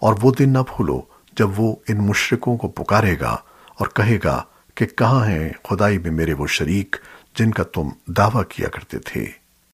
اور وہ دن نہ بھولو جب وہ ان مشرکوں کو پکارے گا اور کہے گا کہ کہاں ہیں خدائی میں میرے وہ شریک جن کا تم دعویٰ کیا کرتے تھے۔